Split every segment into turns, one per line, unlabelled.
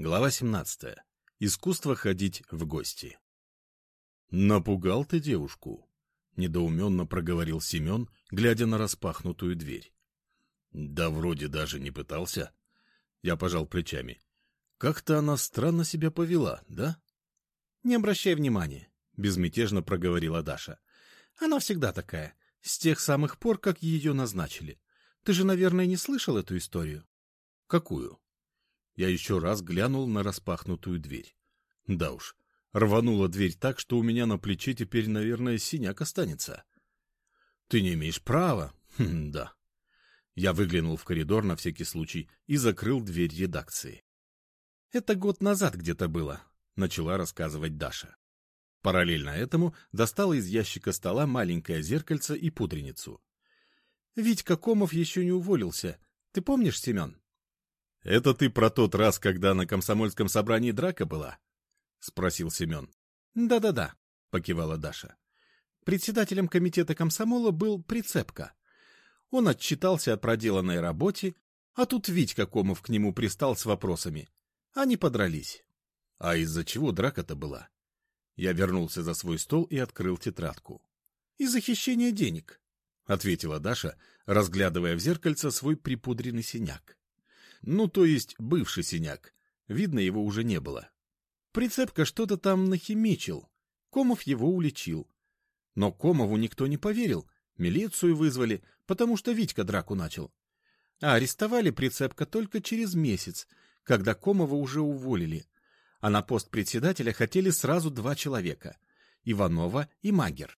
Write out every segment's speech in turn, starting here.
Глава 17. Искусство ходить в гости. «Напугал ты девушку?» — недоуменно проговорил Семен, глядя на распахнутую дверь. «Да вроде даже не пытался». Я пожал плечами. «Как-то она странно себя повела, да?»
«Не обращай внимания», — безмятежно проговорила Даша. «Она всегда такая, с тех самых пор, как ее назначили. Ты же, наверное, не слышал эту историю?»
«Какую?» Я еще раз глянул на распахнутую дверь. Да уж, рванула дверь так, что у меня на плече теперь, наверное, синяк останется. Ты не имеешь права. Хм, да. Я выглянул в коридор на всякий случай и закрыл дверь редакции.
Это год назад где-то было, начала рассказывать Даша.
Параллельно этому достала из ящика стола маленькое зеркальце и пудреницу.
Витька Комов еще не уволился. Ты помнишь, Семен?
— Это ты про тот раз, когда на комсомольском собрании драка была? — спросил Семен.
Да — Да-да-да, — покивала Даша. Председателем комитета комсомола был Прицепка. Он отчитался о проделанной работе, а тут Витька Комов к нему пристал с вопросами. Они подрались.
— А из-за чего драка-то была? Я вернулся за свой стол и открыл тетрадку.
— Из-за хищения денег, — ответила Даша, разглядывая в зеркальце свой припудренный синяк.
Ну, то есть бывший синяк. Видно, его уже не было.
Прицепка что-то там нахимичил. Комов его уличил. Но Комову никто не поверил. Милицию вызвали, потому что Витька драку начал. А арестовали Прицепка только через месяц, когда Комова уже уволили. А на пост председателя хотели сразу два человека — Иванова и Магер.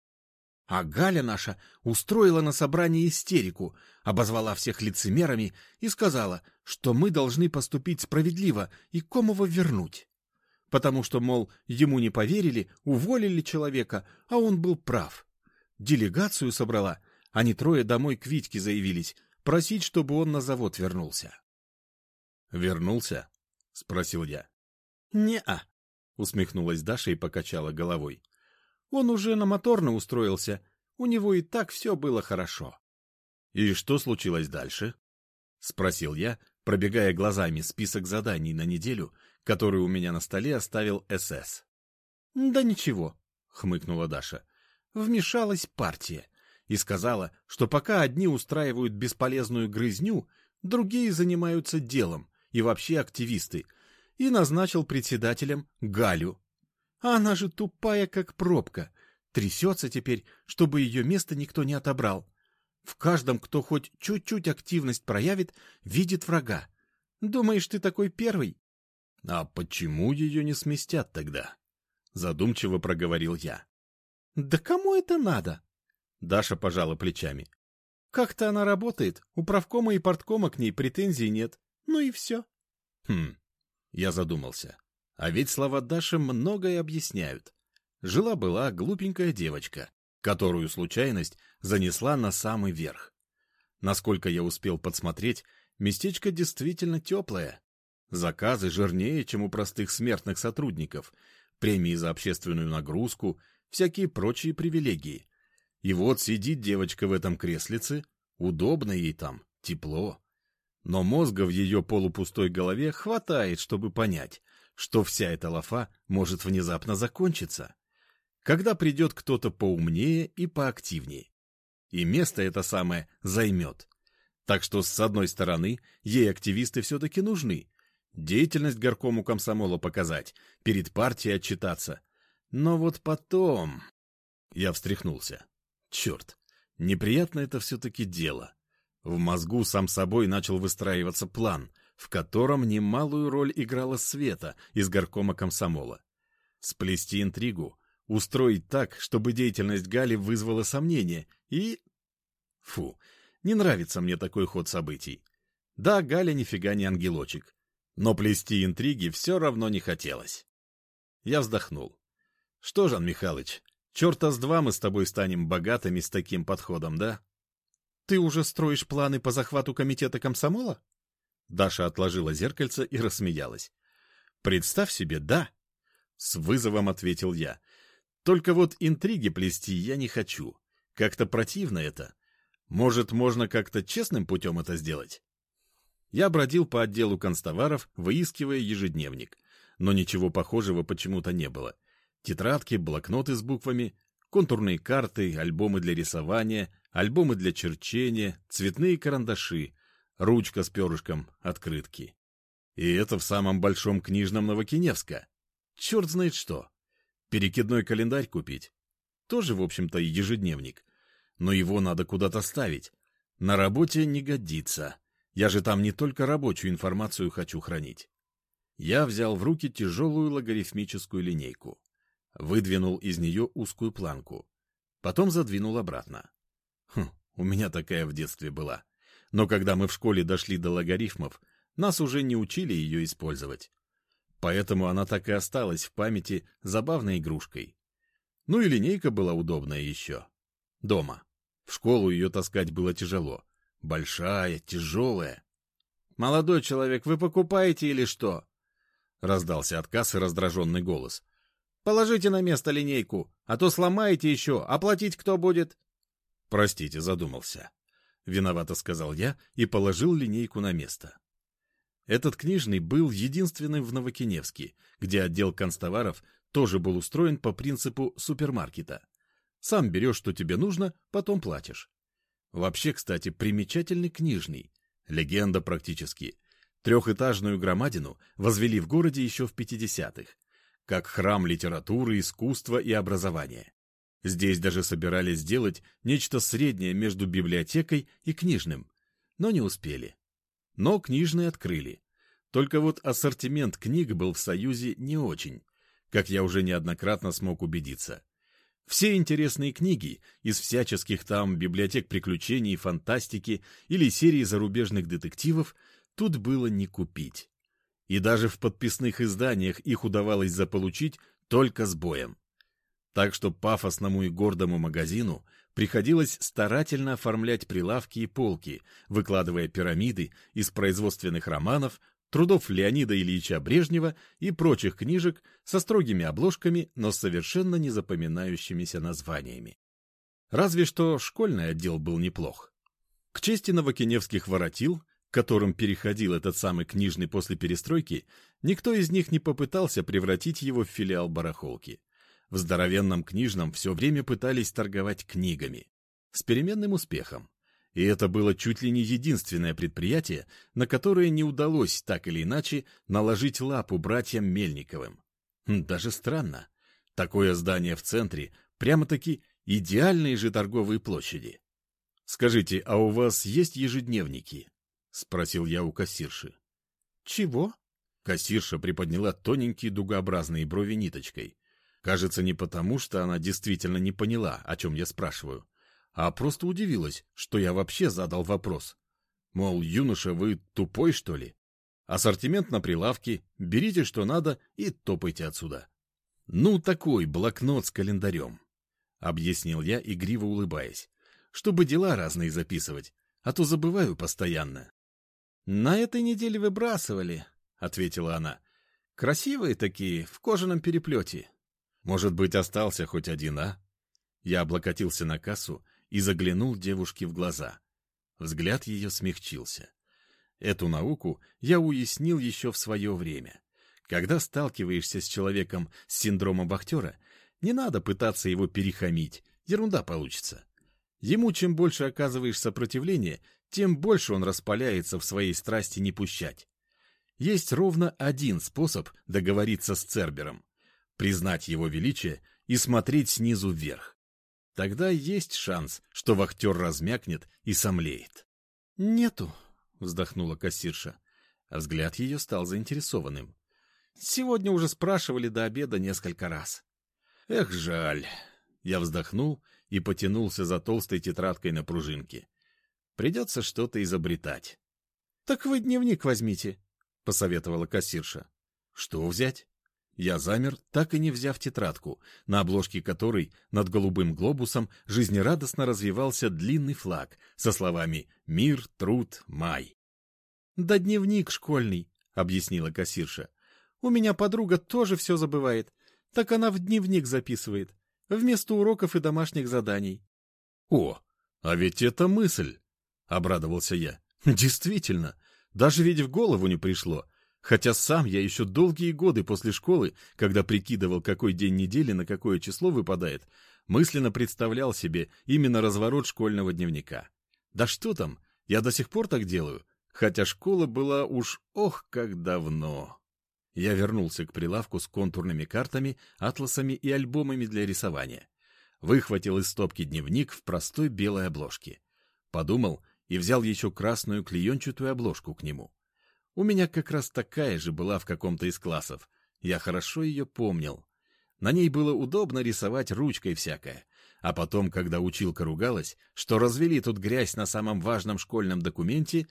А Галя наша устроила на собрании истерику, обозвала всех лицемерами и сказала, что мы должны поступить справедливо и Комова вернуть. Потому что, мол, ему не поверили, уволили человека, а он был прав. Делегацию собрала, они трое домой к Витьке заявились, просить, чтобы он на завод вернулся.
«Вернулся?» — спросил я.
«Не-а», — усмехнулась Даша и покачала головой. Он уже на моторно устроился, у него и так все было хорошо.
— И что случилось дальше? — спросил я, пробегая глазами список заданий на неделю, который у меня на столе оставил СС.
— Да ничего, — хмыкнула Даша. Вмешалась партия и сказала, что пока одни устраивают бесполезную грызню, другие занимаются делом и вообще активисты, и назначил председателем Галю. А она же тупая, как пробка. Трясется теперь, чтобы ее место никто не отобрал. В каждом, кто хоть чуть-чуть активность проявит, видит врага. Думаешь, ты такой первый?
— А почему ее не сместят тогда? — задумчиво проговорил я.
— Да кому это надо?
Даша пожала плечами.
— Как-то она работает, у правкома и порткома к ней претензий нет. Ну и все.
— Хм, я задумался. А ведь слова Даши многое объясняют. Жила-была глупенькая девочка, которую случайность занесла на самый верх. Насколько я успел подсмотреть, местечко действительно теплое. Заказы жирнее, чем у простых смертных сотрудников, премии за общественную нагрузку, всякие прочие привилегии. И вот сидит девочка в этом креслице, удобно ей там, тепло. Но мозга в ее полупустой голове хватает, чтобы понять, что вся эта лафа может внезапно закончиться, когда придет кто-то поумнее и поактивнее. И место это самое займет. Так что, с одной стороны, ей активисты все-таки нужны. Деятельность горкому комсомола показать, перед партией отчитаться. Но вот потом... Я встряхнулся. Черт, неприятно это все-таки дело. В мозгу сам собой начал выстраиваться план, в котором немалую роль играла Света из горкома комсомола. Сплести интригу, устроить так, чтобы деятельность Гали вызвала сомнения и... Фу, не нравится мне такой ход событий. Да, Галя нифига не ангелочек, но плести интриги все равно не хотелось. Я вздохнул. Что, Жан Михайлович, черта с два мы с тобой станем богатыми с таким подходом, да?
Ты уже строишь планы по захвату комитета комсомола?
Даша отложила зеркальце и рассмеялась. «Представь себе, да!» С вызовом ответил я. «Только вот интриги плести я не хочу. Как-то противно это. Может, можно как-то честным путем это сделать?» Я бродил по отделу констоваров, выискивая ежедневник. Но ничего похожего почему-то не было. Тетрадки, блокноты с буквами, контурные карты, альбомы для рисования, альбомы для черчения, цветные карандаши, ручка с перышком, открытки. И это в самом большом книжном Новокиневска. Черт знает что. Перекидной календарь купить. Тоже, в общем-то, ежедневник. Но его надо куда-то ставить. На работе не годится. Я же там не только рабочую информацию хочу хранить. Я взял в руки тяжелую логарифмическую линейку. Выдвинул из нее узкую планку. Потом задвинул обратно. Хм, у меня такая в детстве была. Но когда мы в школе дошли до логарифмов, нас уже не учили ее использовать. Поэтому она так и осталась в памяти забавной игрушкой. Ну и линейка была удобная еще. Дома. В школу ее таскать было тяжело. Большая, тяжелая. «Молодой человек, вы покупаете или что?» Раздался от кассы раздраженный голос. «Положите на место линейку, а то сломаете еще, оплатить кто будет?» «Простите, задумался». Виновато сказал я и положил линейку на место. Этот книжный был единственным в Новокиневске, где отдел констоваров тоже был устроен по принципу супермаркета. Сам берешь, что тебе нужно, потом платишь. Вообще, кстати, примечательный книжный. Легенда практически. Трехэтажную громадину возвели в городе еще в 50-х, как храм литературы, искусства и образования. Здесь даже собирались сделать нечто среднее между библиотекой и книжным, но не успели. Но книжные открыли. Только вот ассортимент книг был в Союзе не очень, как я уже неоднократно смог убедиться. Все интересные книги из всяческих там библиотек приключений, фантастики или серии зарубежных детективов тут было не купить. И даже в подписных изданиях их удавалось заполучить только с боем. Так что пафосному и гордому магазину приходилось старательно оформлять прилавки и полки, выкладывая пирамиды из производственных романов, трудов Леонида Ильича Брежнева и прочих книжек со строгими обложками, но совершенно не запоминающимися названиями. Разве что школьный отдел был неплох. К чести новокиневских воротил, которым переходил этот самый книжный после перестройки, никто из них не попытался превратить его в филиал барахолки. В здоровенном книжном все время пытались торговать книгами. С переменным успехом. И это было чуть ли не единственное предприятие, на которое не удалось так или иначе наложить лапу братьям Мельниковым. Хм, даже странно. Такое здание в центре, прямо-таки идеальные же торговые площади. «Скажите, а у вас есть ежедневники?» — спросил я у кассирши. «Чего?» Кассирша приподняла тоненькие дугообразные брови ниточкой. Кажется, не потому, что она действительно не поняла, о чем я спрашиваю, а просто удивилась, что я вообще задал вопрос. Мол, юноша, вы тупой, что ли? Ассортимент на прилавке, берите, что надо, и топайте отсюда. Ну, такой блокнот с календарем, — объяснил я, игриво улыбаясь, чтобы дела разные записывать, а то забываю постоянно. — На этой неделе выбрасывали, — ответила она. — Красивые такие, в кожаном переплете. Может быть, остался хоть один, а? Я облокотился на кассу и заглянул девушке в глаза. Взгляд ее смягчился. Эту науку я уяснил еще в свое время. Когда сталкиваешься с человеком с синдромом вахтера, не надо пытаться его перехамить, ерунда получится. Ему чем больше оказываешь сопротивление, тем больше он распаляется в своей страсти не пущать. Есть ровно один способ договориться с Цербером — признать его величие и смотреть снизу вверх. Тогда есть шанс, что вахтер размякнет и сомлеет. — Нету, — вздохнула кассирша. Взгляд ее стал заинтересованным. — Сегодня уже спрашивали до обеда несколько раз. — Эх, жаль. Я вздохнул и потянулся за толстой тетрадкой на пружинке. Придется что-то изобретать. — Так вы дневник возьмите, — посоветовала кассирша. — Что взять? Я замер, так и не взяв тетрадку, на обложке которой над голубым глобусом жизнерадостно развивался длинный флаг со словами «Мир, труд, май». «Да дневник школьный», — объяснила кассирша. «У меня подруга тоже все забывает. Так она в дневник записывает, вместо уроков и домашних заданий». «О, а ведь это мысль!» — обрадовался я. «Действительно,
Даже ведь в голову не пришло. Хотя сам я еще долгие годы после школы, когда прикидывал, какой день недели на какое число выпадает, мысленно представлял себе именно разворот школьного дневника. Да что там, я до сих пор так делаю, хотя школа была уж ох как давно. Я вернулся к прилавку с контурными картами, атласами и альбомами для рисования. Выхватил из стопки дневник в простой белой обложке. Подумал и взял еще красную клеенчатую обложку к нему. У меня как раз такая же была в каком-то из классов. Я хорошо ее помнил. На ней было удобно рисовать ручкой всякое. А потом, когда училка ругалась, что развели тут грязь на самом важном школьном документе,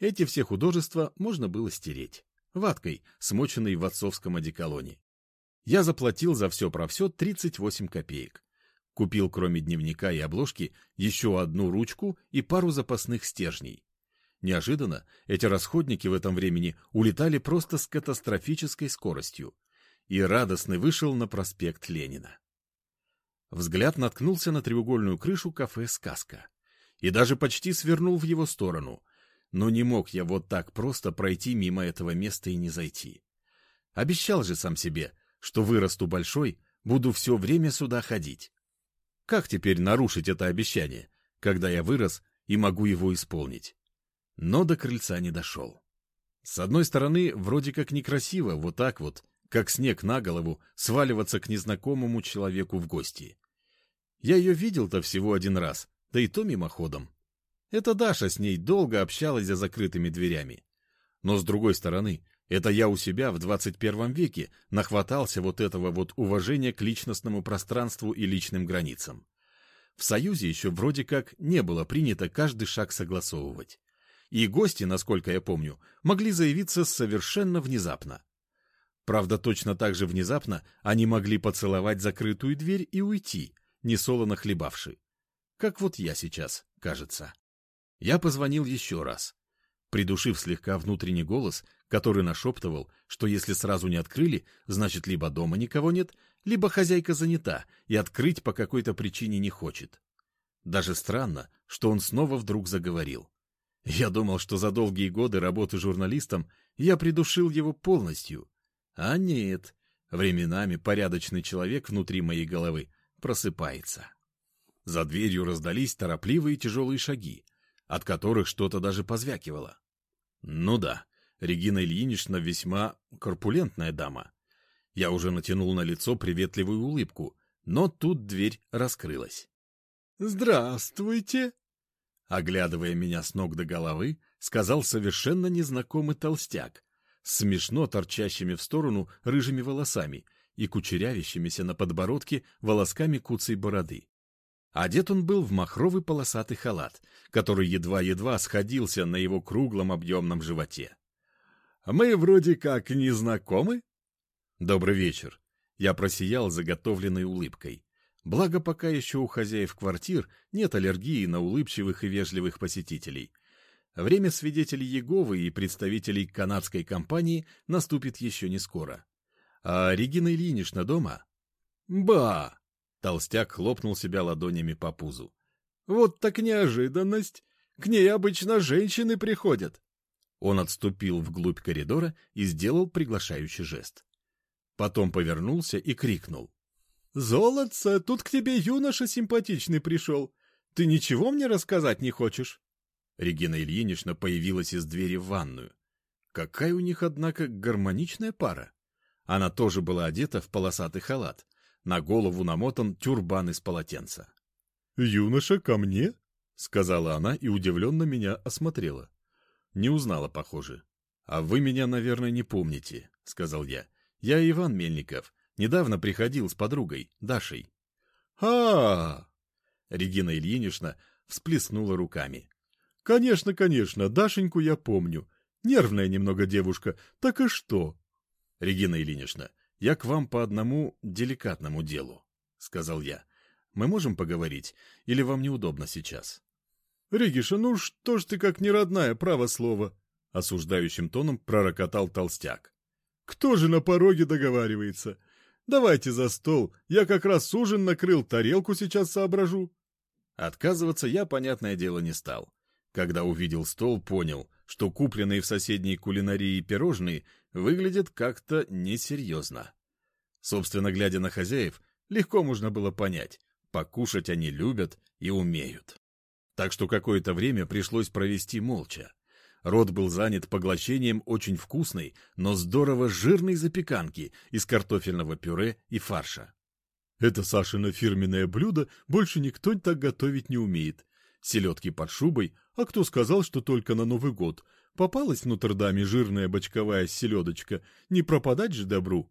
эти все художества можно было стереть. Ваткой, смоченной в отцовском одеколоне. Я заплатил за все про все 38 копеек. Купил, кроме дневника и обложки, еще одну ручку и пару запасных стержней. Неожиданно эти расходники в этом времени улетали просто с катастрофической скоростью, и радостный вышел на проспект Ленина. Взгляд наткнулся на треугольную крышу кафе «Сказка» и даже почти свернул в его сторону, но не мог я вот так просто пройти мимо этого места и не зайти. Обещал же сам себе, что вырасту большой, буду все время сюда ходить. Как теперь нарушить это обещание, когда я вырос и могу его исполнить? Но до крыльца не дошел. С одной стороны, вроде как некрасиво, вот так вот, как снег на голову, сваливаться к незнакомому человеку в гости. Я ее видел-то всего один раз, да и то мимоходом. Это Даша с ней долго общалась за закрытыми дверями. Но с другой стороны, это я у себя в 21 веке нахватался вот этого вот уважения к личностному пространству и личным границам. В Союзе еще вроде как не было принято каждый шаг согласовывать и гости, насколько я помню, могли заявиться совершенно внезапно. Правда, точно так же внезапно они могли поцеловать закрытую дверь и уйти, несолоно хлебавши. Как вот я сейчас, кажется. Я позвонил еще раз, придушив слегка внутренний голос, который нашептывал, что если сразу не открыли, значит, либо дома никого нет, либо хозяйка занята и открыть по какой-то причине не хочет. Даже странно, что он снова вдруг заговорил. Я думал, что за долгие годы работы журналистом я придушил его полностью. А нет, временами порядочный человек внутри моей головы просыпается. За дверью раздались торопливые тяжелые шаги, от которых что-то даже позвякивало. Ну да, Регина Ильинична весьма корпулентная дама. Я уже натянул на лицо приветливую улыбку, но тут дверь раскрылась. «Здравствуйте!» Оглядывая меня с ног до головы, сказал совершенно незнакомый толстяк, смешно торчащими в сторону рыжими волосами и кучерявящимися на подбородке волосками куцей бороды. Одет он был в махровый полосатый халат, который едва-едва сходился на его круглом объемном животе. «Мы вроде как не знакомы?» «Добрый вечер». Я просиял заготовленной улыбкой. Благо, пока еще у хозяев квартир нет аллергии на улыбчивых и вежливых посетителей. Время свидетелей Еговы и представителей канадской компании наступит еще не скоро. А Регина Ильинична дома? Ба! Толстяк хлопнул себя ладонями по пузу. Вот так неожиданность! К ней обычно женщины приходят. Он отступил вглубь коридора и сделал приглашающий жест. Потом повернулся и крикнул. «Золотце, тут к тебе юноша симпатичный пришел. Ты ничего мне рассказать не хочешь?» Регина Ильинична появилась из двери в ванную. Какая у них, однако, гармоничная пара. Она тоже была одета в полосатый халат. На голову намотан тюрбан из полотенца. «Юноша ко мне?» — сказала она и удивленно меня осмотрела. Не узнала, похоже. «А вы меня, наверное, не помните», — сказал я. «Я Иван Мельников, Недавно приходил с подругой, Дашей. а, -а, -а Регина Ильинична всплеснула руками. «Конечно, конечно, Дашеньку я помню. Нервная немного девушка. Так и что?» «Регина Ильинична, я к вам по одному деликатному делу», — сказал я. «Мы можем поговорить, или вам неудобно сейчас?» «Региша, ну что ж ты как неродная, право слово!» — осуждающим тоном пророкотал толстяк. «Кто же на пороге договаривается? Давайте за стол, я как раз ужин накрыл, тарелку сейчас соображу. Отказываться я, понятное дело, не стал. Когда увидел стол, понял,
что купленные в соседней кулинарии пирожные выглядят как-то несерьезно. Собственно, глядя на хозяев, легко можно было понять, покушать они любят и умеют. Так что какое-то время пришлось провести молча. Рот был занят поглощением очень вкусной, но здорово жирной запеканки из картофельного пюре и фарша.
Это Сашино фирменное блюдо, больше никто так готовить не умеет. Селедки под шубой, а кто сказал, что только на Новый год? Попалась в Нотр-Даме жирная бочковая селедочка, не пропадать же добру.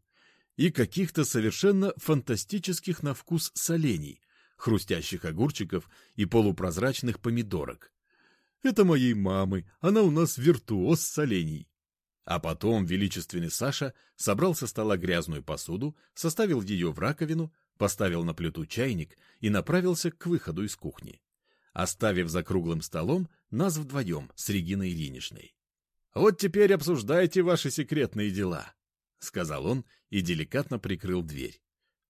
И каких-то совершенно фантастических на вкус солений, хрустящих огурчиков и полупрозрачных помидорок. Это моей мамы, она у нас виртуоз солений. А потом величественный Саша собрал со стола грязную посуду, составил ее в раковину, поставил на плиту чайник и направился к выходу из кухни, оставив за круглым столом нас вдвоем с Региной Ильиничной. «Вот теперь обсуждайте ваши секретные дела», — сказал он и деликатно прикрыл дверь.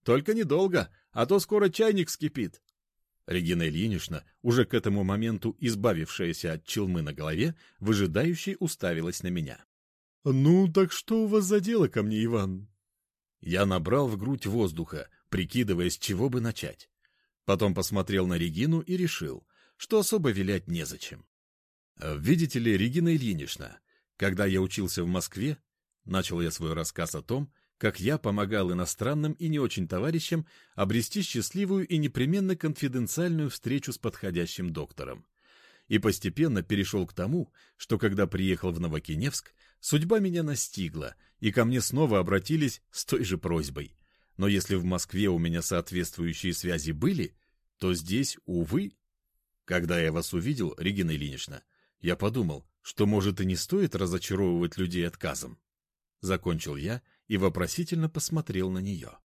«Только недолго, а то скоро чайник вскипит». Регина Ильинична, уже к этому моменту избавившаяся от челмы на голове, выжидающе уставилась на меня. «Ну, так что у вас за дело ко мне, Иван?» Я набрал в грудь воздуха, прикидывая, с чего бы начать. Потом посмотрел на Регину и решил, что особо вилять незачем. «Видите ли, Регина Ильинична, когда я учился в Москве, начал я свой рассказ о том, как я помогал иностранным и не очень товарищам обрести счастливую и непременно конфиденциальную встречу с подходящим доктором. И постепенно перешел к тому, что когда приехал в Новокиневск, судьба меня настигла, и ко мне снова обратились с той же просьбой. Но если в Москве у меня соответствующие связи были, то здесь, увы. Когда я вас увидел, Регина Ильинична, я подумал, что, может, и не стоит разочаровывать людей отказом. Закончил я и вопросительно посмотрел на нее.